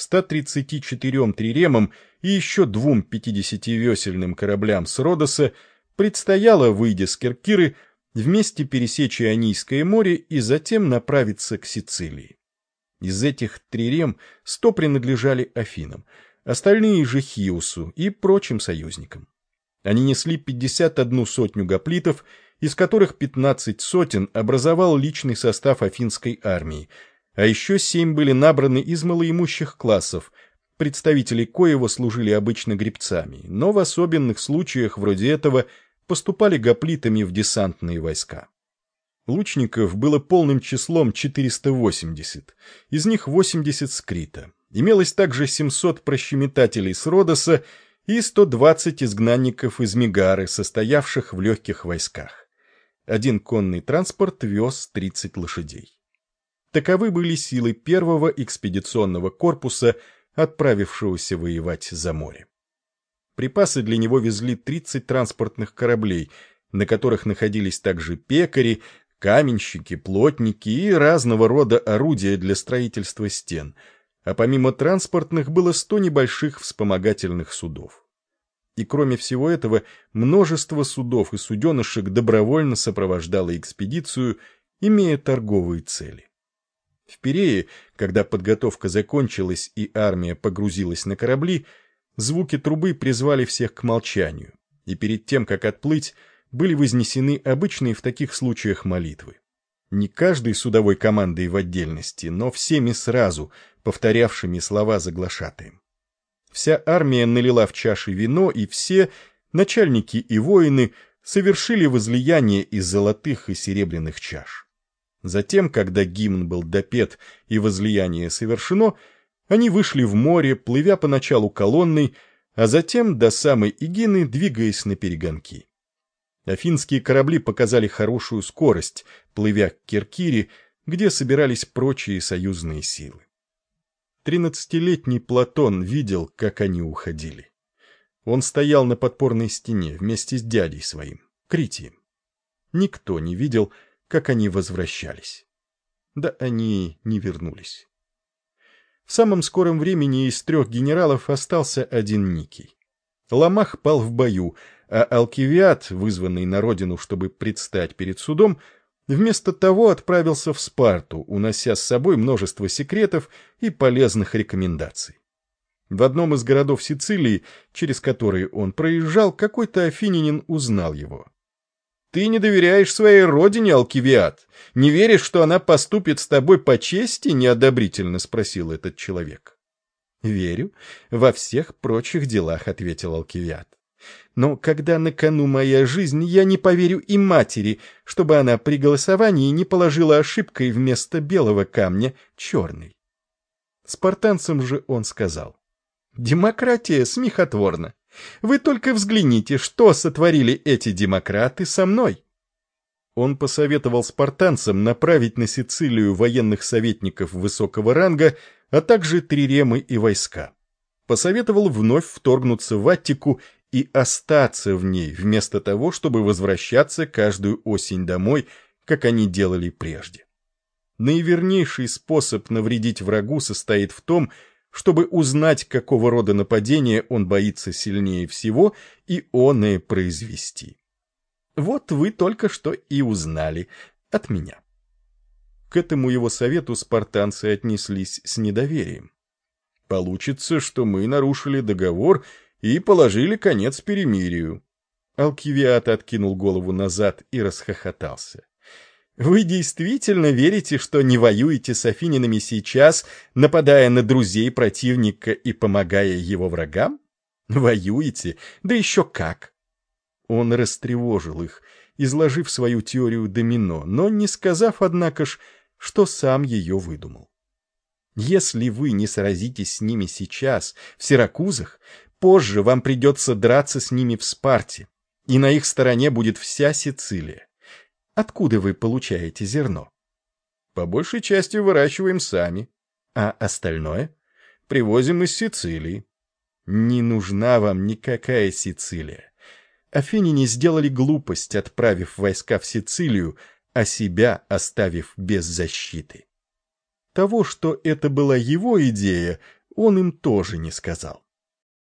134 триремам и еще двум 50-весельным кораблям с Родоса предстояло, выйдя с Киркиры, вместе пересечь Ионийское море и затем направиться к Сицилии. Из этих трирем сто принадлежали Афинам, остальные же Хиусу и прочим союзникам. Они несли 51 сотню гоплитов, из которых 15 сотен образовал личный состав афинской армии, а еще семь были набраны из малоимущих классов, представители коего служили обычно гребцами, но в особенных случаях вроде этого поступали гоплитами в десантные войска. Лучников было полным числом 480, из них 80 с Крита. Имелось также 700 прощеметателей с Родоса и 120 изгнанников из Мегары, состоявших в легких войсках. Один конный транспорт вез 30 лошадей. Таковы были силы первого экспедиционного корпуса, отправившегося воевать за море. Припасы для него везли 30 транспортных кораблей, на которых находились также пекари, каменщики, плотники и разного рода орудия для строительства стен, а помимо транспортных было 100 небольших вспомогательных судов. И кроме всего этого, множество судов и суденышек добровольно сопровождало экспедицию, имея торговые цели. В Пирее, когда подготовка закончилась и армия погрузилась на корабли, звуки трубы призвали всех к молчанию, и перед тем, как отплыть, были вознесены обычные в таких случаях молитвы. Не каждой судовой командой в отдельности, но всеми сразу, повторявшими слова заглашатаем. Вся армия налила в чаши вино, и все, начальники и воины, совершили возлияние из золотых и серебряных чаш. Затем, когда гимн был допет и возлияние совершено, они вышли в море, плывя поначалу колонной, а затем до самой Игины, двигаясь на перегонки. Афинские корабли показали хорошую скорость, плывя к Киркире, где собирались прочие союзные силы. Тринадцатилетний Платон видел, как они уходили. Он стоял на подпорной стене вместе с дядей своим, Критием. Никто не видел, как они возвращались. Да они не вернулись. В самом скором времени из трех генералов остался один Никий. Ламах пал в бою, а Алкивиад, вызванный на родину, чтобы предстать перед судом, вместо того отправился в Спарту, унося с собой множество секретов и полезных рекомендаций. В одном из городов Сицилии, через которые он проезжал, какой-то афининин узнал его. Ты не доверяешь своей родине, Алкивиад? Не веришь, что она поступит с тобой по чести? Неодобрительно спросил этот человек. Верю. Во всех прочих делах, ответил Алкивиад. Но когда на кону моя жизнь, я не поверю и матери, чтобы она при голосовании не положила ошибкой вместо белого камня черный. Спартанцам же он сказал. Демократия смехотворна. Вы только взгляните, что сотворили эти демократы со мной. Он посоветовал спартанцам направить на Сицилию военных советников высокого ранга, а также триремы и войска. Посоветовал вновь вторгнуться в Аттику и остаться в ней, вместо того, чтобы возвращаться каждую осень домой, как они делали прежде. Наивернейший способ навредить врагу состоит в том, чтобы узнать, какого рода нападение он боится сильнее всего, и он и произвести. Вот вы только что и узнали от меня. К этому его совету спартанцы отнеслись с недоверием. Получится, что мы нарушили договор и положили конец перемирию. Алкивиат откинул голову назад и расхохотался. Вы действительно верите, что не воюете с афининами сейчас, нападая на друзей противника и помогая его врагам? Воюете? Да еще как! Он растревожил их, изложив свою теорию домино, но не сказав, однако ж, что сам ее выдумал. Если вы не сразитесь с ними сейчас, в Сиракузах, позже вам придется драться с ними в Спарте, и на их стороне будет вся Сицилия. Откуда вы получаете зерно? По большей части выращиваем сами. А остальное? Привозим из Сицилии. Не нужна вам никакая Сицилия. Афиняне сделали глупость, отправив войска в Сицилию, а себя оставив без защиты. Того, что это была его идея, он им тоже не сказал.